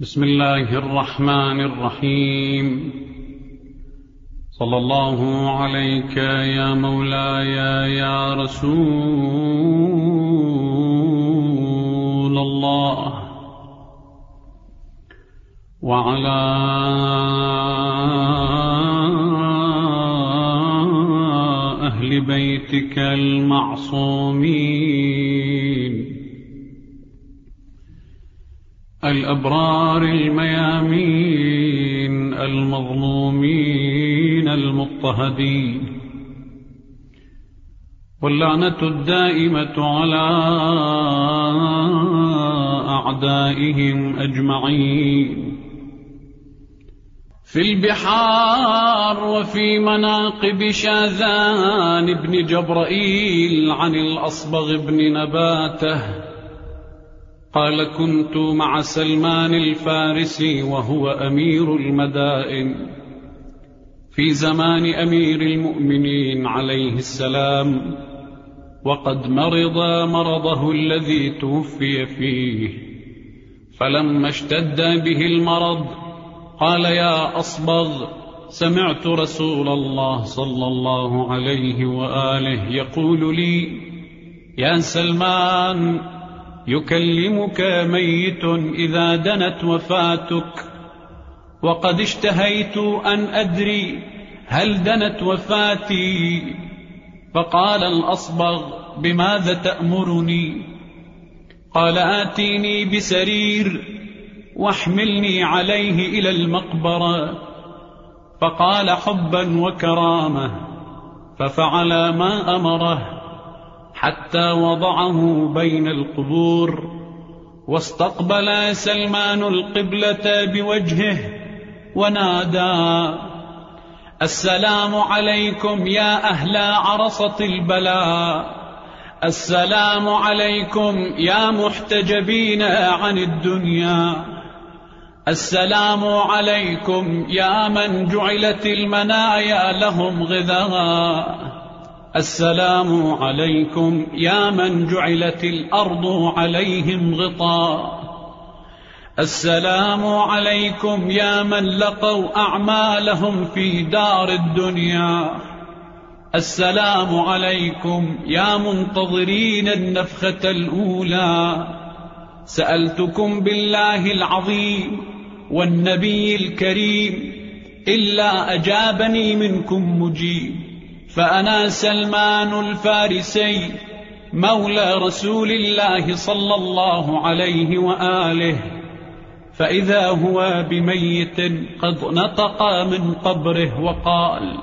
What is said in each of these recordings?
بسم الله الرحمن الرحيم. صلى الله عليك يا مولاي يا رسول الله. وعلى أهل بيتك المعصومين. الأبرار الميامين المظلومين المضطهدين واللعنة الدائمة على أعدائهم أجمعين في البحار وفي مناقب شاذان بن جبرائيل عن الأصبغ بن نباته قال كنت مع سلمان الفارسي وهو أمير المدائن. في زمان أمير المؤمنين عليه السلام وقد مرض مرضه الذي توفي فيه. فلما اشتد به المرض قال يا أصبغ سمعت رسول الله صلى الله عليه وآله يقول لي يا سلمان يكلمك ميت إذا دنت وفاتك. وقد اشتهيت أن أدري هل دنت وفاتي. فقال الأصبغ بماذا تأمرني؟ قال آتيني بسرير واحملني عليه إلى المقبرة. فقال حبا وكرامة ففعل ما أمره. حتى وضعه بين القبور واستقبل سلمان القبلة بوجهه ونادى السلام عليكم يا أهل عرصة البلاء السلام عليكم يا محتجبين عن الدنيا السلام عليكم يا من جعلت المنايا لهم غذاء. السلام عليكم يا من جعلت الأرض عليهم غطاء. السلام عليكم يا من لقوا أعمالهم في دار الدنيا. السلام عليكم يا منتظرين النفخة الأولى. سألتكم بالله العظيم والنبي الكريم إلا أجابني منكم مجيب. فأنا سلمان الفارسي مولى رسول الله صلى الله عليه وآله فإذا هو بميت قد نطق من قبره وقال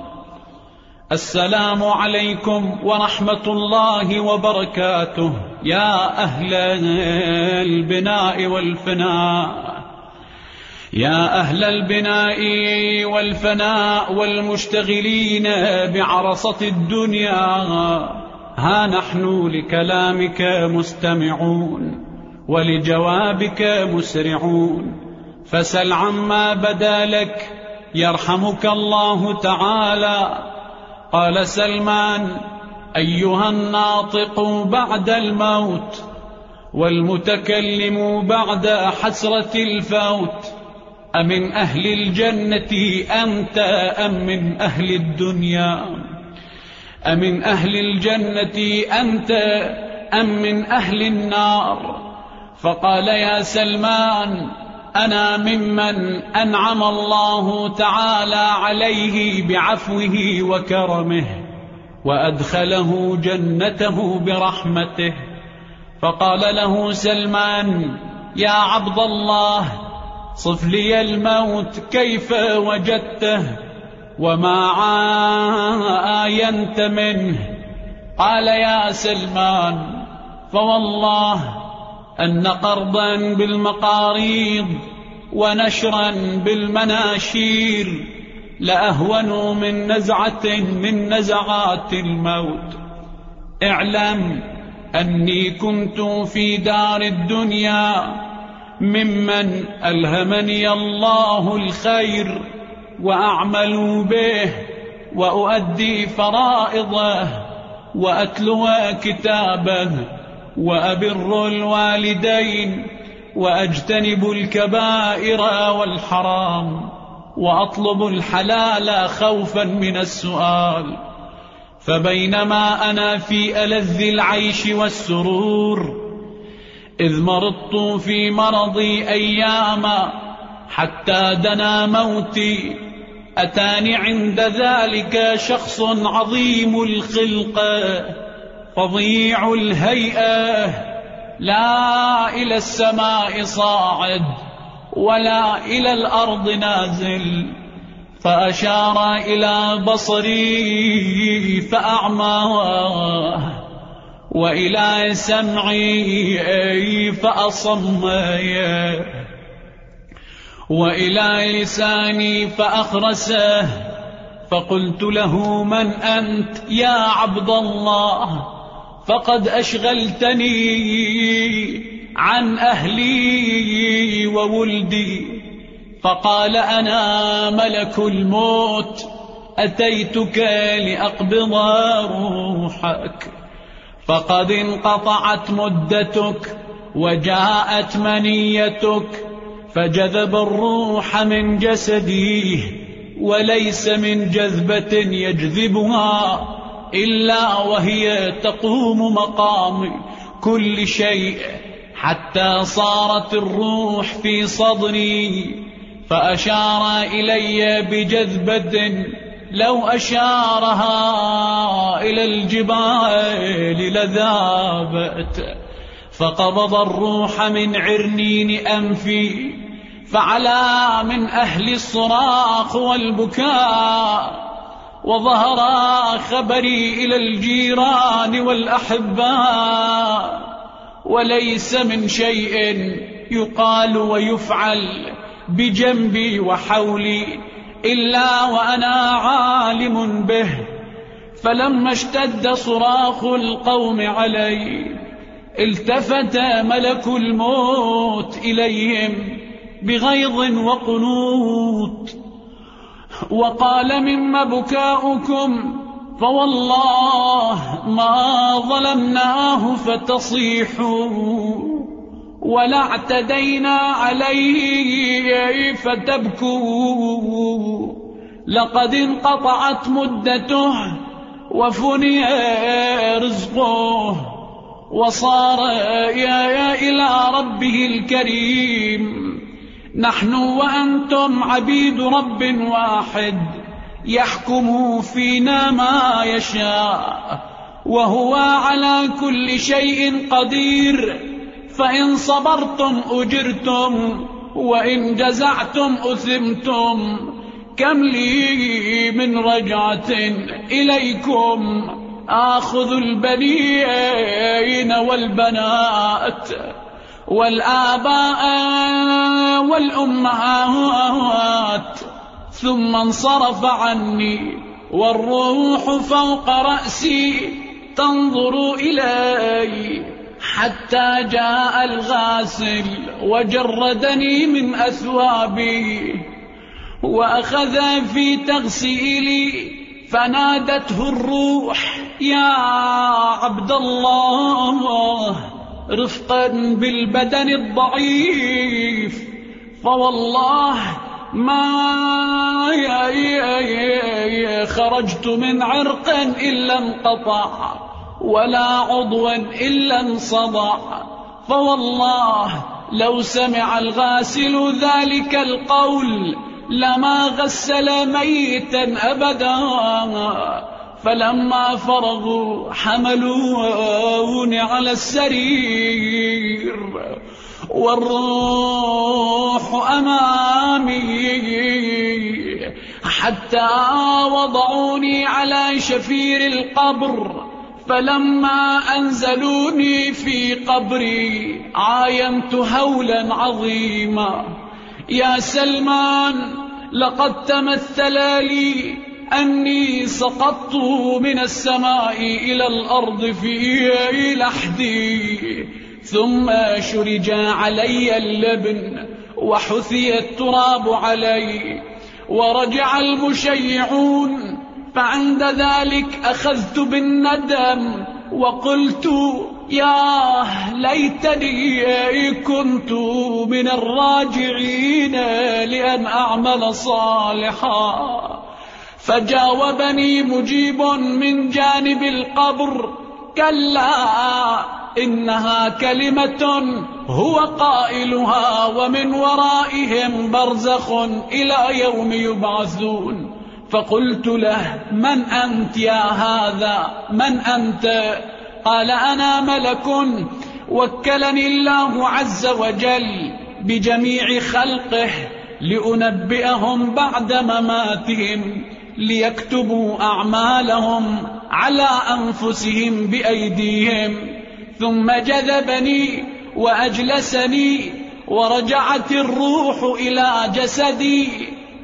السلام عليكم ورحمة الله وبركاته يا أهل البناء والفناء. يا أهل البناء والفناء والمشتغلين بعرصة الدنيا ها نحن لكلامك مستمعون ولجوابك مسرعون. فسل عما بدا لك يرحمك الله تعالى. قال سلمان أيها الناطق بعد الموت والمتكلم بعد حسرة الفوت. أمن أهل الجنة أنت أم من أهل الدنيا؟ أمن أهل الجنة أنت أم من أهل النار؟ فقال يا سلمان أنا ممن أنعم الله تعالى عليه بعفوه وكرمه وأدخله جنته برحمته. فقال له سلمان يا عبد الله صف لي الموت كيف وجدته وما عاينت منه. قال يا سلمان فوالله أن قرضا بالمقاريض ونشرا بالمناشير لأهون من نزعة من نزعات الموت. اعلم أني كنت في دار الدنيا ممن ألهمني الله الخير وأعمل به وأؤدي فرائضه وأتلو كتابه وأبر الوالدين وأجتنب الكبائر والحرام وأطلب الحلال خوفا من السؤال فبينما أنا في ألذ العيش والسرور إذ مرضت في مرضي أياما حتى دنا موتي أتاني عند ذلك شخص عظيم الخلقة فظيع الهيئة. لا إلى السماء صاعد ولا إلى الأرض نازل. فأشار إلى بصري فأعماه وإلى سمعي فأصم وإلى لساني فأخرسه فقلت له من أنت يا عبد الله؟ فقد أشغلتني عن أهلي وولدي. فقال أنا ملك الموت أتيتك لأقبض روحك. فقد انقطعت مدتك وجاءت منيتك فجذب الروح من جسدي وليس من جذبة يجذبها إلا وهي تقوم مقام كل شيء حتى صارت الروح في صدري فأشار إلي بجذبة لو أشارها إلى الجبال لذابت فقبض الروح من عرنين أنفي فعلى من أهل الصراخ والبكاء وظهر خبري إلى الجيران والأحباء وليس من شيء يقال ويفعل بجنبي وحولي. إلا وأنا عالم به فلما اشتد صراخ القوم علي التفت ملك الموت إليهم بغيظ وقنوط وقال مما بكاؤكم فوالله ما ظلمناه فتصيحوا. ولا اعتدينا عليه فتبكوا. لقد انقطعت مدته وفني رزقه وصار إلى ربه الكريم. نحن وأنتم عبيد رب واحد يحكم فينا ما يشاء وهو على كل شيء قدير. فإن صبرتم أجرتم وإن جزعتم أثمتم. كم لي من رجعة إليكم؟ آخذ البنين والبنات والآباء والأمهات. ثم انصرف عني والروح فوق رأسي تنظر إلي. حتى جاء الغاسل وجردني من أثوابي وأخذ في تغسيلي فنادته الروح يا عبد الله رفقا بالبدن الضعيف فوالله ما خرجت من عرق إلا انقطع. ولا عضوا إلا انصدع فوالله لو سمع الغاسل ذلك القول لما غسل ميتا أبدا. فلما فرغوا حملوني على السرير والروح أمامي. حتى وضعوني على شفير القبر. فلما أنزلوني في قبري عاينت هولا عظيما. يا سلمان لقد تمثل لي أني سقطت من السماء إلى الأرض في لحدي ثم شرج علي اللبن وحثي التراب علي ورجع المشيعون فعند ذلك أخذت بالندم وقلت يا ليتني كنت من الراجعين لأن أعمل صالحا. فجاوبني مجيب من جانب القبر كلا إنها كلمة هو قائلها ومن ورائهم برزخ إلى يوم يبعثون. فقلت له من أنت يا هذا؟ من أنت؟ قال أنا ملك وكلني الله عز وجل بجميع خلقه لأنبئهم بعد مماتهم ليكتبوا أعمالهم على أنفسهم بأيديهم ثم جذبني وأجلسني ورجعت الروح إلى جسدي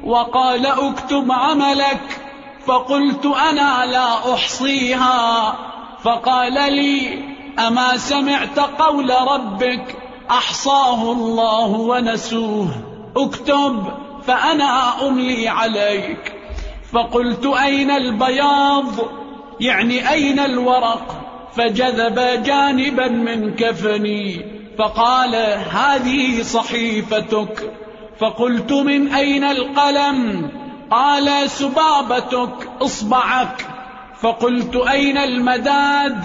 وقال اكتب عملك فقلت أنا لا أحصيها فقال لي أما سمعت قول ربك أحصاه الله ونسوه اكتب فأنا أملي عليك فقلت أين البياض يعني أين الورق فجذب جانبا من كفني فقال هذه صحيفتك فقلت من أين القلم؟ قال سبابتك إصبعك. فقلت أين المداد؟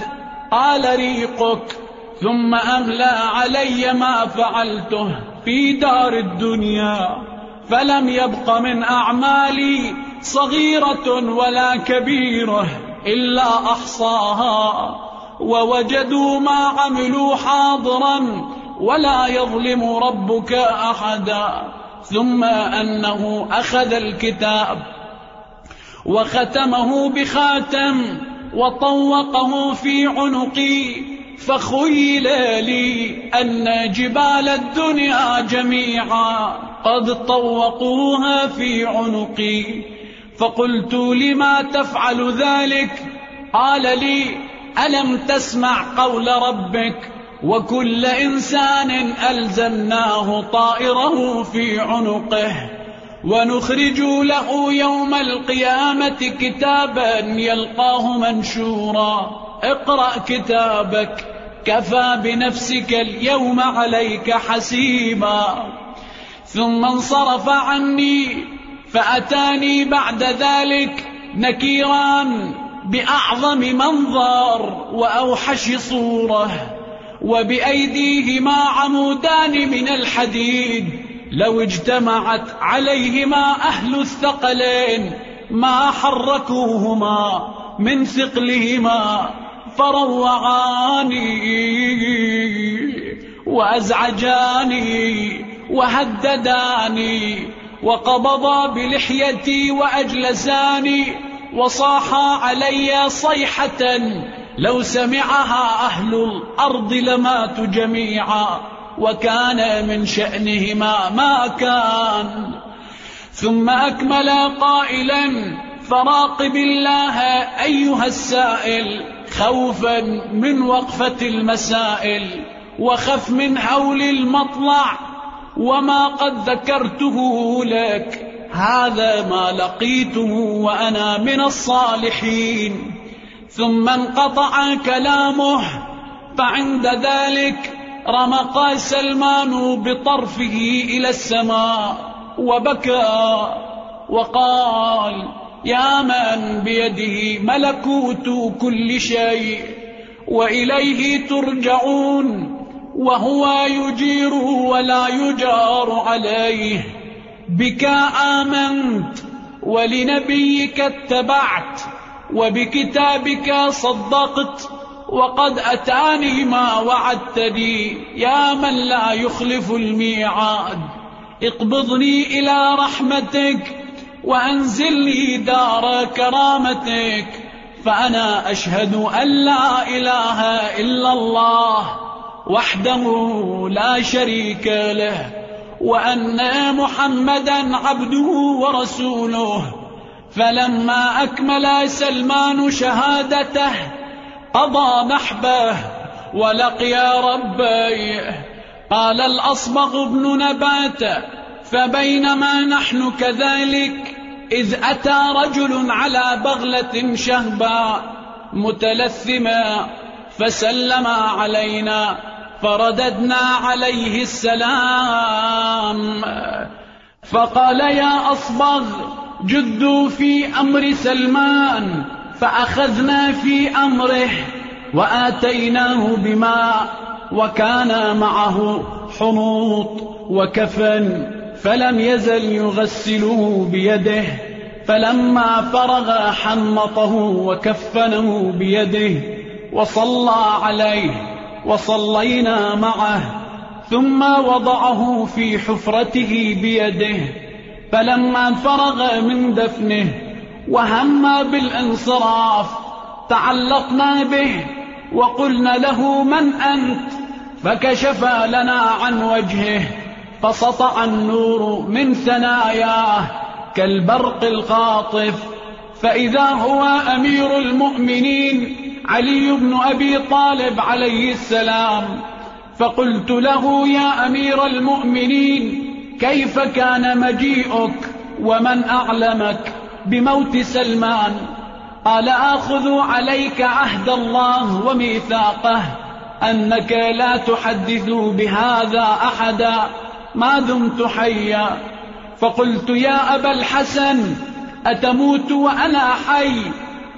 قال ريقك. ثم أملى علي ما فعلته في دار الدنيا. فلم يبق من أعمالي صغيرة ولا كبيرة إلا أحصاها. ووجدوا ما عملوا حاضرا ولا يظلم ربك أحدا. ثم أنه أخذ الكتاب وختمه بخاتم وطوقه في عنقي فخيل لي أن جبال الدنيا جميعا قد طوقوها في عنقي. فقلت لما تفعل ذلك؟ قال لي ألم تسمع قول ربك؟ وكل إنسان ألزمناه طائره في عنقه. ونخرج له يوم القيامة كتابا يلقاه منشورا. اقرأ كتابك كفى بنفسك اليوم عليك حسيبا. ثم انصرف عني فأتاني بعد ذلك نكيران بأعظم منظر وأوحش صورة. وبأيديهما عمودان من الحديد. لو اجتمعت عليهما أهل الثقلين ما حركوهما من ثقلهما فروعاني وأزعجاني وهدداني وقبضا بلحيتي وأجلساني وصاحا علي صيحة لو سمعها أهل الأرض لماتوا جميعا وكان من شأنهما ما كان. ثم أكمل قائلا فراقب الله أيها السائل خوفا من وقفة المسائل وخف من هول المطلع وما قد ذكرته لك هذا ما لقيته وأنا من الصالحين. ثم انقطع كلامه فعند ذلك رمق سلمان بطرفه إلى السماء وبكى وقال يا من بيده ملكوت كل شيء وإليه ترجعون وهو يجير ولا يجار عليه. بك آمنت ولنبيك اتبعت وبكتابك صدقت وقد أتاني ما وعدتني. يا من لا يخلف الميعاد اقبضني إلى رحمتك وأنزلني دار كرامتك فأنا أشهد أن لا إله إلا الله وحده لا شريك له وأن محمدا عبده ورسوله. فلما أكمل سلمان شهادته قضى نحبه ولقي ربيه قال الأصبغ بن نبات فبينما نحن كذلك إذ أتى رجل على بغلة شهباء متلثما فسلم علينا فرددنا عليه السلام. فقال يا أصبغ جدوا في أمر سلمان فأخذنا في أمره وآتيناه بماء وكان معه حنوط وكفن فلم يزل يغسله بيده فلما فرغ حنطه وكفنه بيده وصلى عليه وصلينا معه ثم وضعه في حفرته بيده. فلما فرغ من دفنه وهم بالانصراف تعلقنا به وقلنا له من أنت؟ فكشف لنا عن وجهه فسطع النور من ثناياه كالبرق الخاطف فإذا هو أمير المؤمنين علي بن أبي طالب عليه السلام فقلت له يا أمير المؤمنين كيف كان مجيئك ومن أعلمك بموت سلمان؟ قال آخذ عليك عهد الله وميثاقه أنك لا تحدث بهذا أحدا ما دمت حيا. فقلت يا أبا الحسن أتموت وأنا حي؟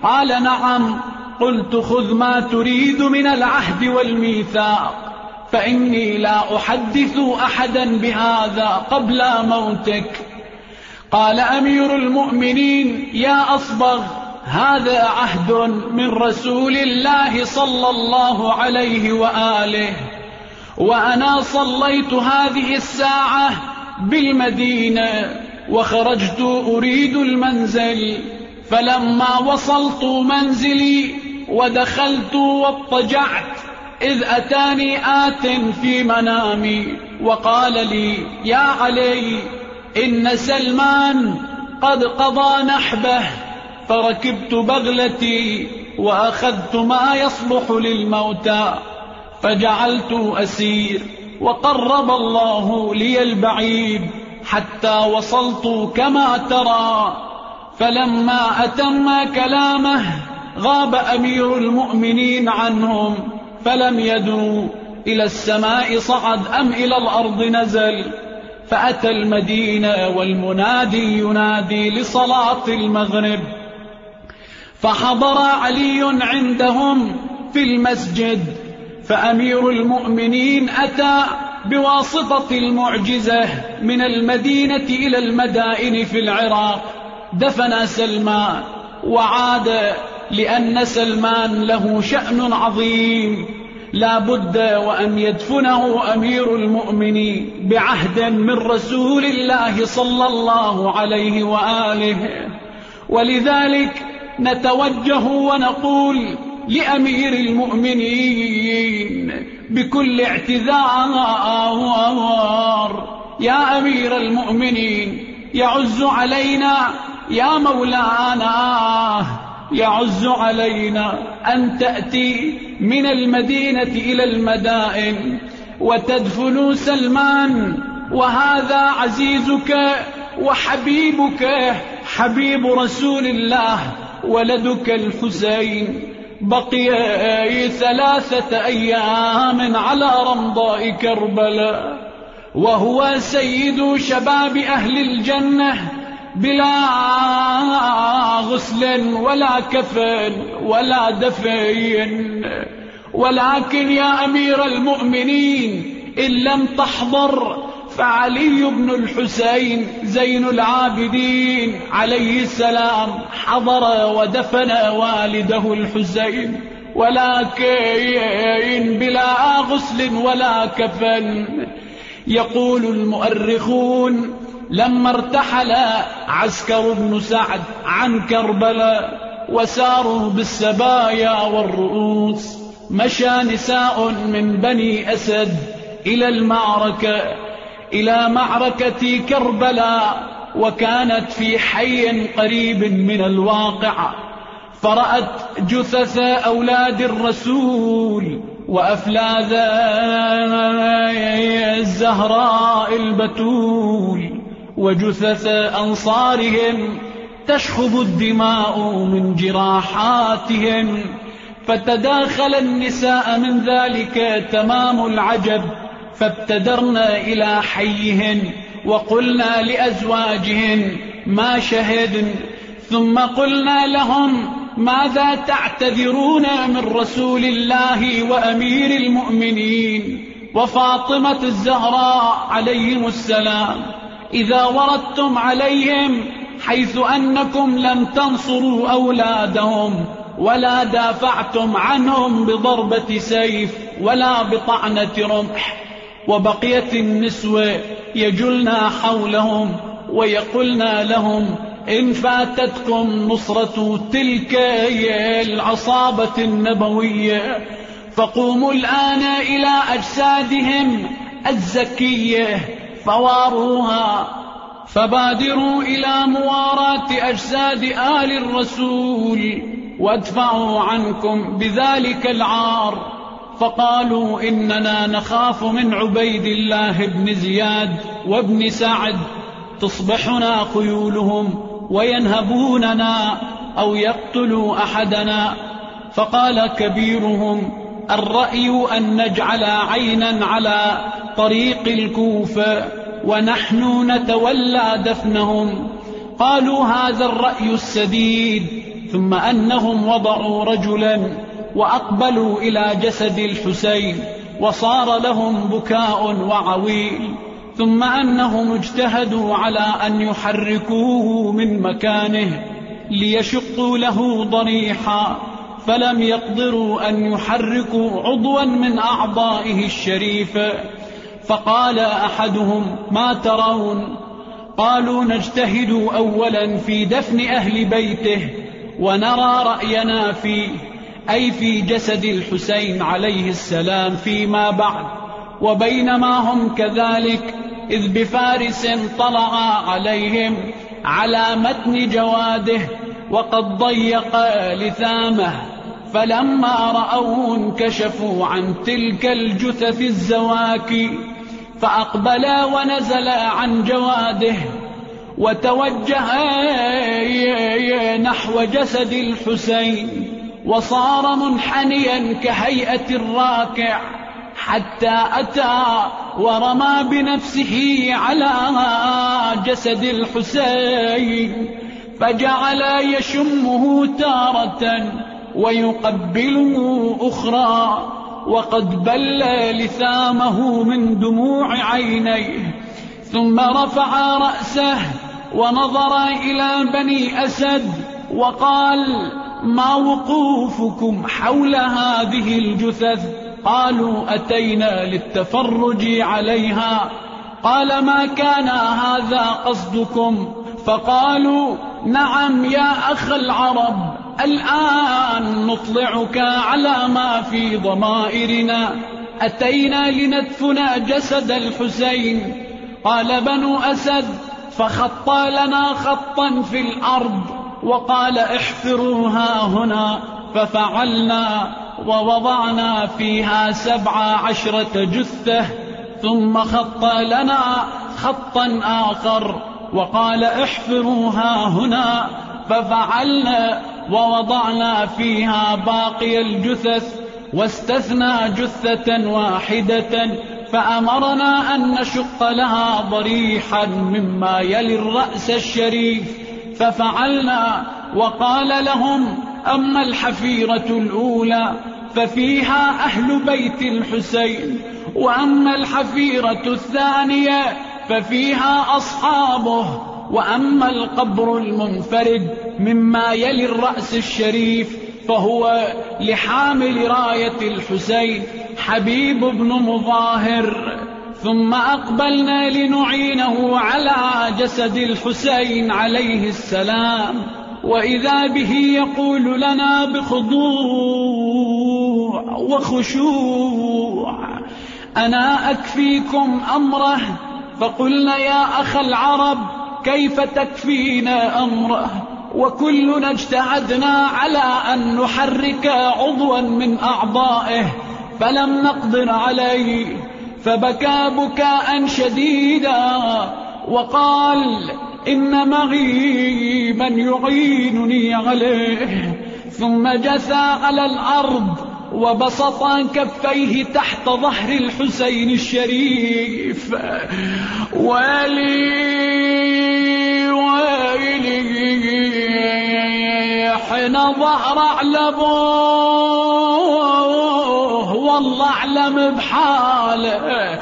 قال نعم. قلت خذ ما تريد من العهد والميثاق. فإني لا أحدث أحدا بهذا قبل موتك. قال أمير المؤمنين يا أصبغ هذا عهد من رسول الله صلى الله عليه وآله. وأنا صليت هذه الساعة بالمدينة وخرجت أريد المنزل. فلما وصلت منزلي ودخلت واضطجعت. إذ أتاني آت في منامي وقال لي يا علي إن سلمان قد قضى نحبه فركبت بغلتي وأخذت ما يصلح للموتى فجعلت أسير وقرب الله لي البعيد حتى وصلت كما ترى فلما أتم كلامه غاب أمير المؤمنين عنهم فلم يدروا إلى السماء صعد أم إلى الأرض نزل فأتى المدينة والمنادي ينادي لصلاة المغرب. فحضر علي عندهم في المسجد فأمير المؤمنين أتى بواسطة المعجزة من المدينة إلى المدائن في العراق. دفن سلمان وعاد لأن سلمان له شأن عظيم. لا بد وأن يدفنه أمير المؤمنين بعهد من رسول الله صلى الله عليه وآله. ولذلك نتوجه ونقول لأمير المؤمنين بكل اعتذار يا أمير المؤمنين يعز علينا يا مولانا يعز علينا أن تأتي من المدينة إلى المدائن وتدفن سلمان وهذا عزيزك وحبيبك حبيب رسول الله ولدك الحسين. بقي ثلاثة أيام على رمضاء كربلاء. وهو سيد شباب أهل الجنة. بلا غسل ولا كفن ولا دفين. ولكن يا أمير المؤمنين إن لم تحضر فعلي بن الحسين زين العابدين. عليه السلام حضر ودفن والده الحسين. ولكن بلا غسل ولا كفن يقول المؤرخون لما ارتحل عسكر بن سعد عن كربلاء وساروا بالسبايا والرؤوس مشى نساء من بني أسد إلى المعركة إلى معركة كربلاء وكانت في حي قريب من الواقع. فرأت جثث أولاد الرسول وأفلاذ الزهراء البتول. وجثث أنصارهم تشخب الدماء من جراحاتهم فتداخل النساء من ذلك تمام العجب فابتدرنا إلى حيهن وقلنا لأزواجهن ما شهدن ثم قلنا لهم ماذا تعتذرون من رسول الله وأمير المؤمنين؟ وفاطمة الزهراء عليهم السلام. إذا وردتم عليهم حيث أنكم لم تنصروا أولادهم ولا دافعتم عنهم بضربة سيف ولا بطعنة رمح. وبقيت النسوة يجلنا حولهم ويقولنا لهم إن فاتتكم نصرة تلك العصابة النبوية. فقوموا الآن إلى أجسادهم الزكية. فواروها فبادروا إلى مواراة أجساد آل الرسول وادفعوا عنكم بذلك العار. فقالوا إننا نخاف من عبيد الله بن زياد وابن سعد. تصبحنا خيولهم وينهبوننا أو يقتلوا أحدنا. فقال كبيرهم الرأي أن نجعل عينا على طريق الكوفة ونحن نتولى دفنهم. قالوا هذا الرأي السديد ثم أنهم وضعوا رجلا وأقبلوا إلى جسد الحسين وصار لهم بكاء وعويل ثم أنهم اجتهدوا على أن يحركوه من مكانه ليشقوا له ضريحا فلم يقدروا أن يحركوا عضوا من أعضائه الشريفة. فقال أحدهم ما ترون؟ قالوا نجتهد أولا في دفن أهل بيته ونرى رأينا فيه أي في جسد الحسين عليه السلام فيما بعد. وبينما هم كذلك إذ بفارس طلع عليهم على متن جواده وقد ضيق لثامه فلما رأوه انكشفوا عن تلك الجثث الزواكي فأقبلا ونزلا عن جواده وتوجها نحو جسد الحسين وصار منحنيا كهيئة الراكع حتى أتى ورمى بنفسه على جسد الحسين فجعل يشمه تارة ويقبله أخرى وقد بل لثامه من دموع عينيه ثم رفع رأسه ونظر إلى بني أسد وقال ما وقوفكم حول هذه الجثث؟ قالوا أتينا للتفرج عليها قال ما كان هذا قصدكم؟ فقالوا نعم يا أخ العرب الآن نطلعك على ما في ضمائرنا. أتينا لندفن جسد الحسين. قال بنو أسد فخط لنا خطا في الأرض. وقال احفروها هنا. ففعلنا ووضعنا فيها سبع عشرة جثة. ثم خط لنا خطا آخر. وقال احفروها هنا. ففعلنا ووضعنا فيها باقي الجثث واستثنى جثة واحدة فأمرنا أن نشق لها ضريحا مما يلي الرأس الشريف ففعلنا وقال لهم أما الحفيرة الأولى ففيها أهل بيت الحسين وأما الحفيرة الثانية ففيها أصحابه وأما القبر المنفرد مما يلي الرأس الشريف فهو لحامل راية الحسين حبيب بن مظاهر. ثم أقبلنا لنعينه على جسد الحسين عليه السلام. وإذا به يقول لنا بخضوع وخشوع أنا أكفيكم أمره؟ فقلنا يا أخ العرب كيف تكفينا أمره؟ وكلنا اجتهدنا على أن نحرك عضوا من أعضائه فلم نقدر عليه فبكى بكاء شديدا وقال إن معي من يعينني عليه ثم جثى على الأرض وبسط كفيه تحت ظهر الحسين الشريف. ويلي ويلي حين ظهر أعلموه والله أعلم بحاله.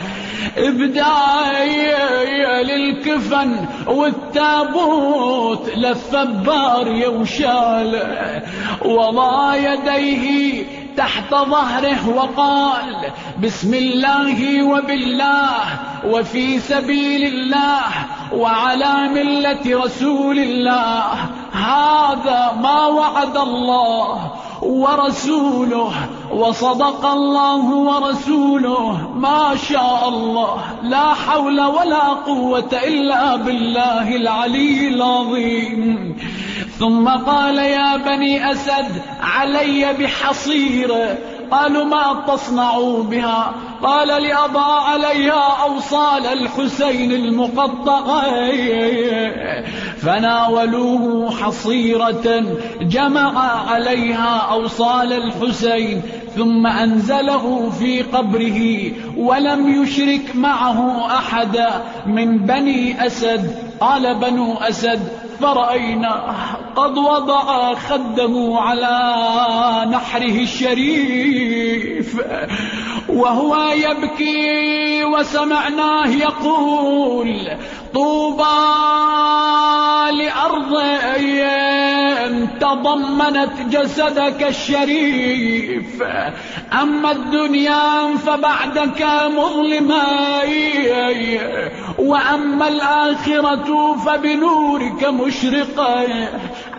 بداية للكفن والتابوت لف بارية وشاله وضع يديه تحت ظهره وقال بسم الله وبالله وفي سبيل الله وعلى ملة رسول الله. هذا ما وعد الله ورسوله وصدق الله ورسوله. ما شاء الله. لا حول ولا قوة إلا بالله العلي العظيم. ثم قال يا بني أسد علي بحصير قالوا ما تصنعوا بها قال لأضع عليها أوصال الحسين المقطعة فناولوه حصيرة جمع عليها أوصال الحسين ثم أنزله في قبره ولم يشرك معه أحدا من بني أسد. قال بنو أسد فرأينا قد وضع خده على نحره الشريف وهو يبكي وسمعناه يقول طوبى لأرض تضمنت جسدك الشريف. أما الدنيا فبعدك مظلمة وأما الآخرة فبنورك مشرقة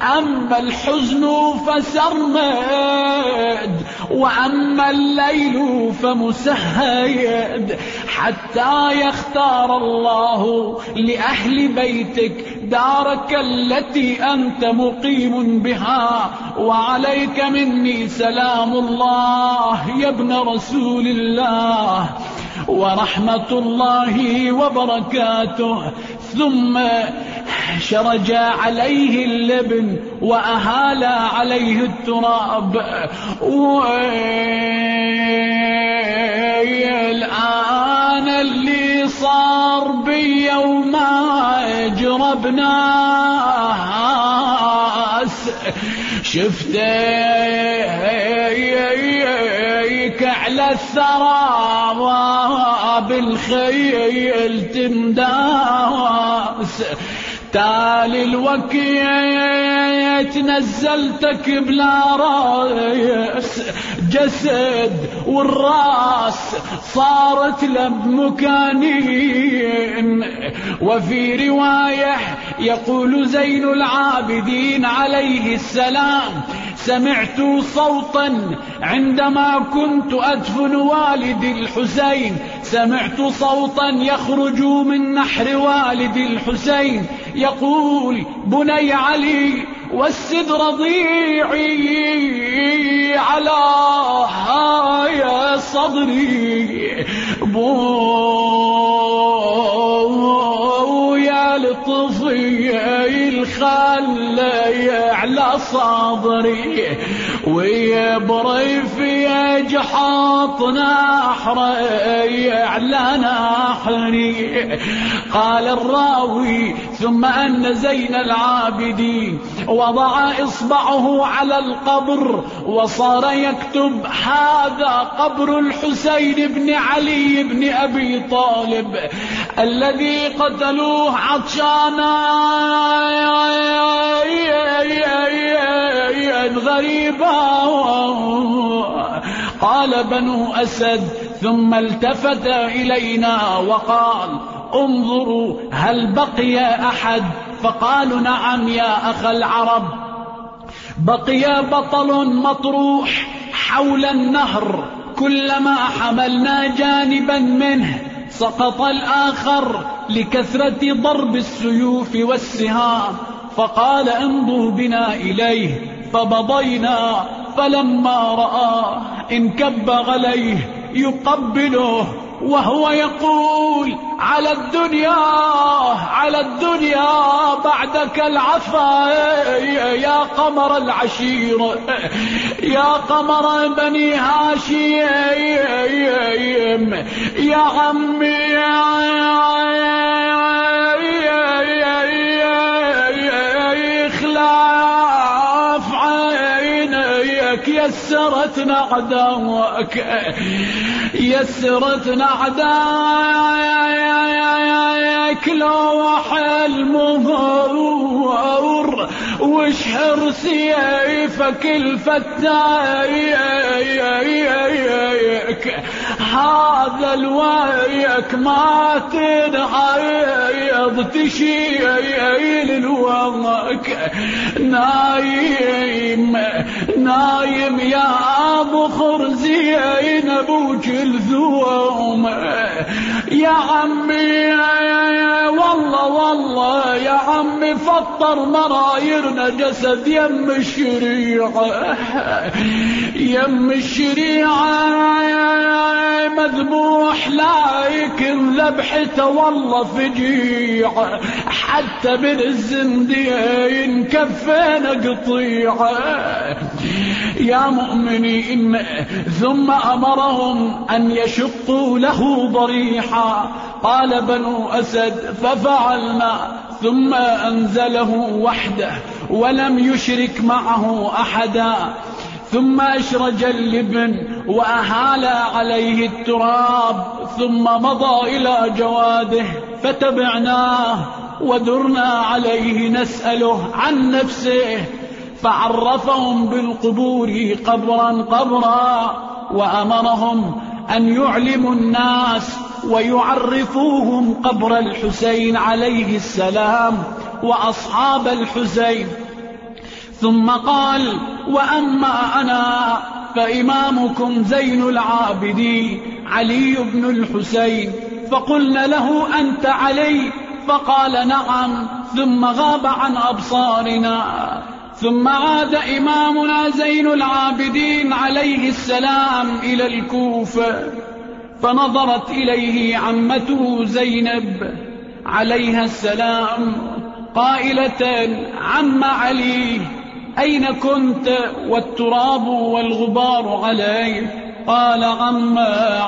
أما الحزن فسرمد وأما الليل فمسهد. حتى يختار الله لأهل بيتك دارك التي أنت مقيم بها. وعليك مني سلام الله يا ابن رسول الله ورحمة الله وبركاته. ثم شرج عليه اللبن وأهال عليه التراب. الآن اللي صار بي وما جربناس شفتيك على الثرى بالخيل تنداس تالي الوكيت نزلتك بلا رأس جسد والراس صارت لب مكانين وفي رواية يقول زين العابدين عليه السلام سمعت صوتا عندما كنت أدفن والدي الحسين سمعت صوتا يخرج من نحر والدي الحسين يقول بني علي والسد رضيعي على هاي صدري. بو يا لطفي الخل على صدري ويبري في جحاط نحري على نحري قال الراوي ثم أن زين العابدين وضع إصبعه على القبر وصار يكتب هذا قبر الحسين بن علي بن أبي طالب الذي قتلوه عطشانا غريبا قال بنو أسد ثم التفت إلينا وقال انظروا هل بقي أحد؟ فقالوا نعم يا أخ العرب. بقي بطل مطروح حول النهر كلما حملنا جانبا منه سقط الآخر لكثرة ضرب السيوف والسهام. فقال امضوا بنا إليه فمضينا فلما رآه انكب عليه يقبله. وهو يقول على الدنيا على الدنيا بعدك العفا يا قمر العشيرة يا قمر بني هاشم يا عمي يا يسرت نعداك يسرت نعداك لوح المهور وشحر سيفك الفتايك هذا الويك ما تنعيض تشيل الوضك نايم نايم يا ابو خرزين أبو جلثوم يا عمي والله والله يا عمي فطر مرايرنا جسد يم الشريعة. يم الشريعة مذبوح لايكن ذبحته والله فجيع. حتى من الزندين كفينا قطيعة يا مؤمنين ثم أمرهم أن يشقوا له ضريحا. قال بنو أسد ففعلنا ثم أنزله وحده ولم يشرك معه أحدا. ثم أشرج اللبن وأهال عليه التراب ثم مضى إلى جواده فتبعناه ودرنا عليه نسأله عن نفسه. فعرفهم بالقبور قبرا قبرا وأمرهم أن يعلموا الناس ويعرفوهم قبر الحسين عليه السلام وأصحاب الحسين. ثم قال وأما أنا فإمامكم زين العابدين علي بن الحسين. فقلنا له أنت علي؟ فقال نعم. ثم غاب عن أبصارنا. ثم عاد إمامنا زين العابدين عليه السلام إلى الكوفة فنظرت إليه عمته زينب عليها السلام قائلة عم علي أين كنت والتراب والغبار علي؟ قال عم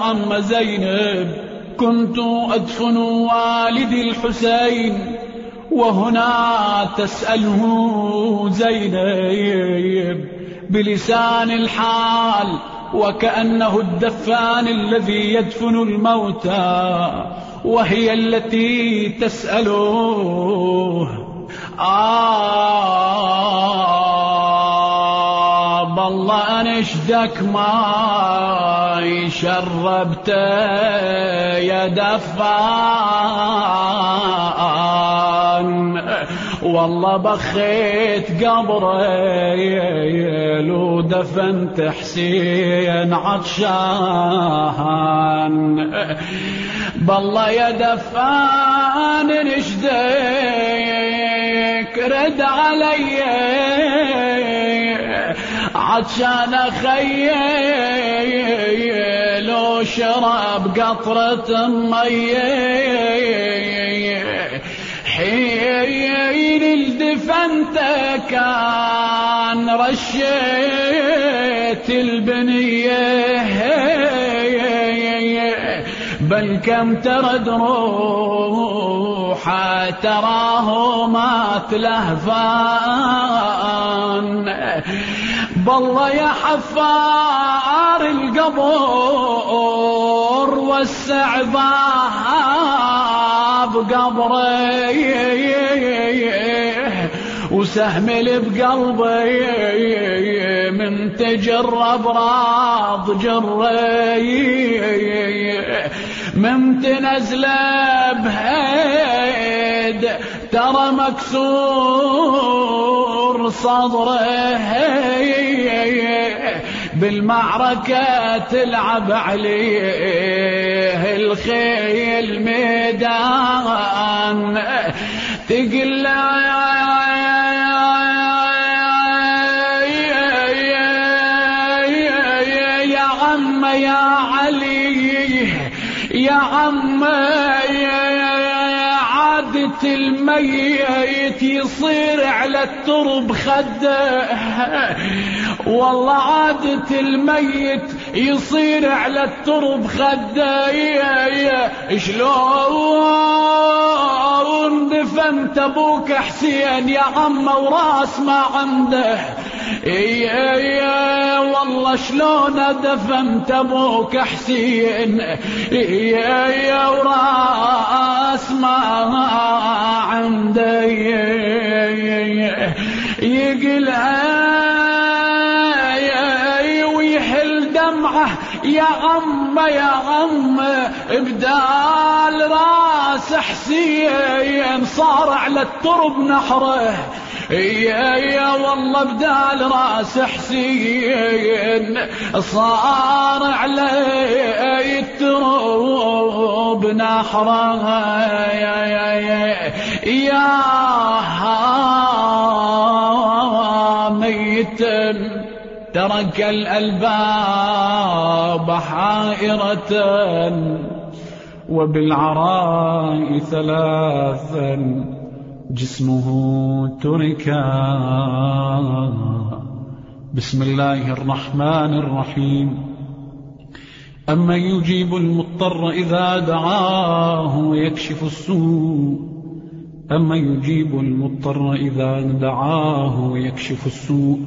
عم زينب كنت أدفن والدي الحسين وهنا تسأله زينب بلسان الحال وكأنه الدفان الذي يدفن الموتى وهي التي تسأله. آه بالله أنشدك ما شربت يا دفان. والله بخيت قبري لو دفنت حسين عطشان. بالله يا دفان نشدك رد علي. عطشان خي لو شرب قطرة مي. حين الدفنت كان رشيت البنية. بل كم ترد روحه تراه ما تلهفان. بالله يا حفار القبور وسع باب قبري وسهم بقلبي من تجرب راض جري. من تنزل بهيد ترى مكسور صدره. بالمعركة تلعب عليه الخيل ميدان. تقل يا علي يا عم عادة الميت يصير على الترب خده. والله عادة الميت يصير على الترب خده. شلون دفنت أبوك حسين يا عم وراس ما عنده؟ يا يا والله شلون دفنت أبوك حسين؟ يا يا وراس ما عنده يقل ويحل دمعه. يا عم يا عم بدال راس حسين صار على الترب نحره. يا يا والله بدال راس حسين صار علي التروب نحرها يا يا يا يا ميتا ترك الألباب حائرة وبالعراء ثلاثا. جسمه تركا. بسم الله الرحمن الرحيم. أما يجيب المضطر إذا دعاه ويكشف السوء. أما يجيب المضطر إذا دعاه ويكشف السوء.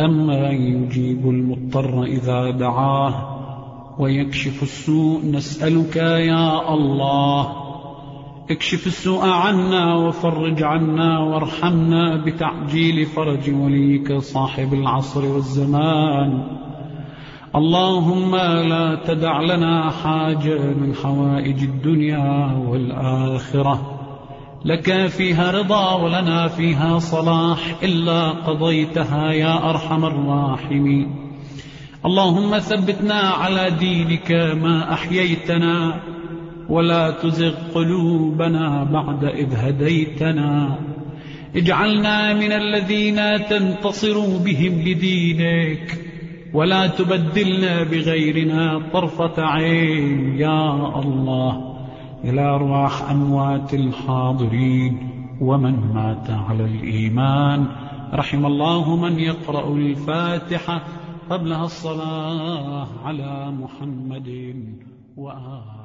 أما يجيب المضطر إذا دعاه ويكشف السوء. نسألك يا الله اكشف السوء عنا وفرج عنا وارحمنا بتعجيل فرج وليك صاحب العصر والزمان. اللهم لا تدع لنا حاجة من حوائج الدنيا والآخرة. لك فيها رضا ولنا فيها صلاح إلا قضيتها يا أرحم الراحمين. اللهم ثبتنا على دينك ما أحييتنا. ولا تزغ قلوبنا بعد إذ هديتنا. اجعلنا من الذين تنتصر بهم لدينك ولا تبدلنا بغيرنا طرفة عين. يا الله إلى أرواح أموات الحاضرين ومن مات على الإيمان. رحم الله من يقرأ الفاتحة. قبلها الصلاة على محمد وآله